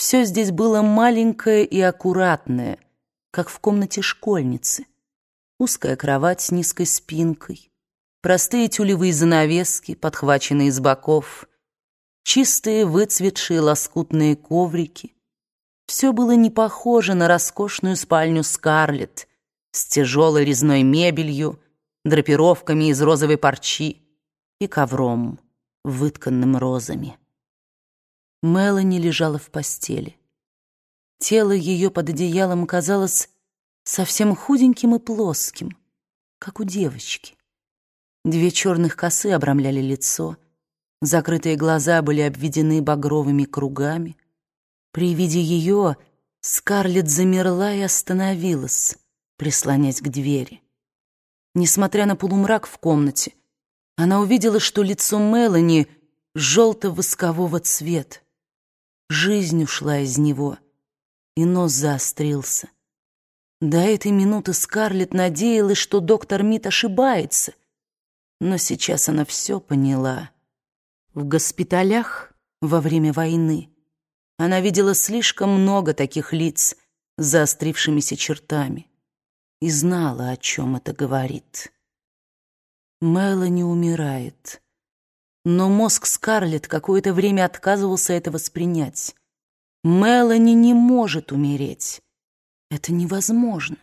Все здесь было маленькое и аккуратное, как в комнате школьницы. Узкая кровать с низкой спинкой, простые тюлевые занавески, подхваченные с боков, чистые выцветшие лоскутные коврики. Все было не похоже на роскошную спальню Скарлетт с тяжелой резной мебелью, драпировками из розовой парчи и ковром, вытканным розами. Мелани лежала в постели. Тело ее под одеялом казалось совсем худеньким и плоским, как у девочки. Две черных косы обрамляли лицо, закрытые глаза были обведены багровыми кругами. При виде ее Скарлетт замерла и остановилась, прислонясь к двери. Несмотря на полумрак в комнате, она увидела, что лицо Мелани желто-воскового цвета. Жизнь ушла из него, и нос заострился. До этой минуты Скарлетт надеялась, что доктор Мит ошибается, но сейчас она все поняла. В госпиталях во время войны она видела слишком много таких лиц с заострившимися чертами и знала, о чем это говорит. Мелани умирает. Но мозг Скарлетт какое-то время отказывался это воспринять. Мелани не может умереть. Это невозможно.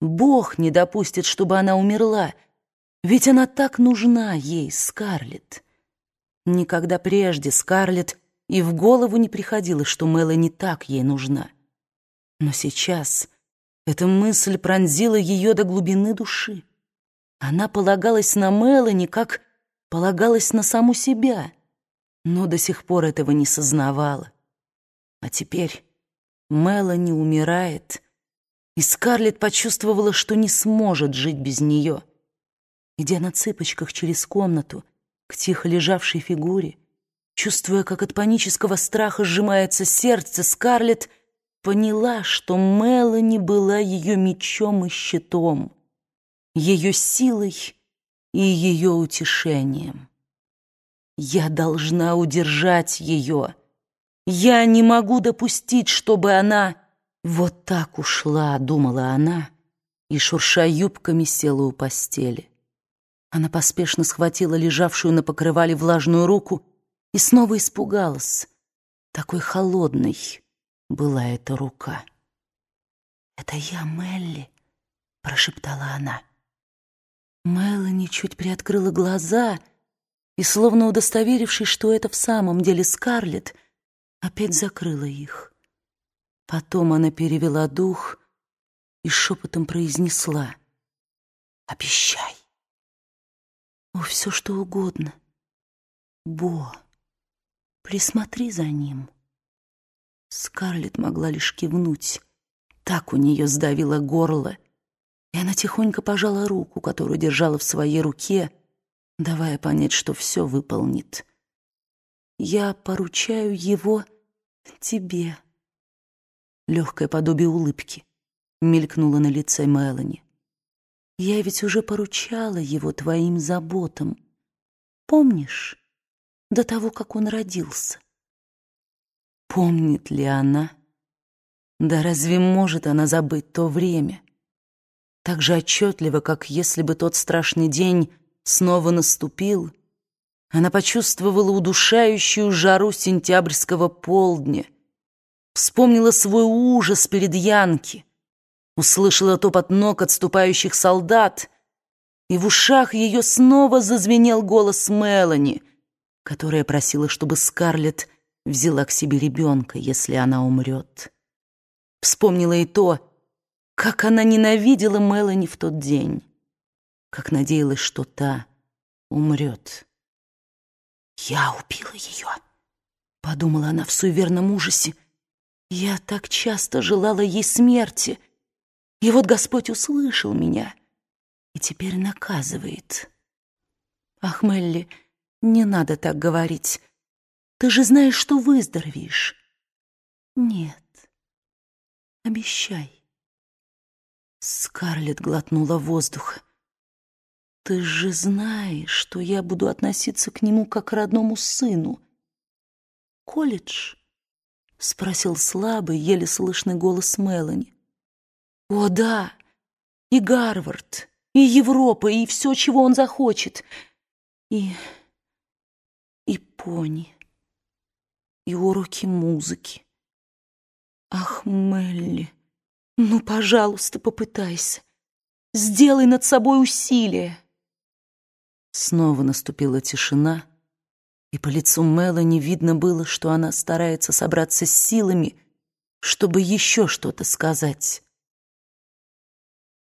Бог не допустит, чтобы она умерла, ведь она так нужна ей, Скарлетт. Никогда прежде Скарлетт и в голову не приходило, что Мелани так ей нужна. Но сейчас эта мысль пронзила ее до глубины души. Она полагалась на Мелани как полагалась на саму себя, но до сих пор этого не сознавала. А теперь Мелани умирает, и Скарлетт почувствовала, что не сможет жить без нее. Идя на цыпочках через комнату к тихо лежавшей фигуре, чувствуя, как от панического страха сжимается сердце, Скарлетт поняла, что Мелани была ее мечом и щитом, ее силой и ее утешением. Я должна удержать ее. Я не могу допустить, чтобы она вот так ушла, думала она, и, шурша юбками, села у постели. Она поспешно схватила лежавшую на покрывале влажную руку и снова испугалась. Такой холодной была эта рука. «Это я, Мелли», — прошептала она. Мелани чуть приоткрыла глаза и, словно удостоверившись, что это в самом деле Скарлетт, опять закрыла их. Потом она перевела дух и шепотом произнесла «Обещай». «О, все что угодно. Бо, присмотри за ним». Скарлетт могла лишь кивнуть. Так у нее сдавило горло, она тихонько пожала руку, которую держала в своей руке, давая понять, что все выполнит. «Я поручаю его тебе». Легкое подобие улыбки мелькнуло на лице Мелани. «Я ведь уже поручала его твоим заботам. Помнишь, до того, как он родился?» Помнит ли она? Да разве может она забыть то время? Так же отчетливо, как если бы тот страшный день снова наступил, она почувствовала удушающую жару сентябрьского полдня, вспомнила свой ужас перед Янки, услышала топот ног отступающих солдат, и в ушах ее снова зазвенел голос Мелани, которая просила, чтобы Скарлетт взяла к себе ребенка, если она умрет. Вспомнила и то, как она ненавидела Мелани в тот день, как надеялась, что та умрет. «Я убила ее», — подумала она в суеверном ужасе. «Я так часто желала ей смерти, и вот Господь услышал меня и теперь наказывает». «Ах, Мелли, не надо так говорить. Ты же знаешь, что выздоровеешь». «Нет, обещай». Скарлетт глотнула воздух. «Ты же знаешь, что я буду относиться к нему как к родному сыну. Колледж спросил слабый, еле слышный голос Мелани. «О, да, и Гарвард, и Европа, и все, чего он захочет, и... и пони, и уроки музыки. Ах, Мелли, ну, пожалуйста, попытайся, сделай над собой усилие». Снова наступила тишина, и по лицу Мелани видно было, что она старается собраться с силами, чтобы еще что-то сказать.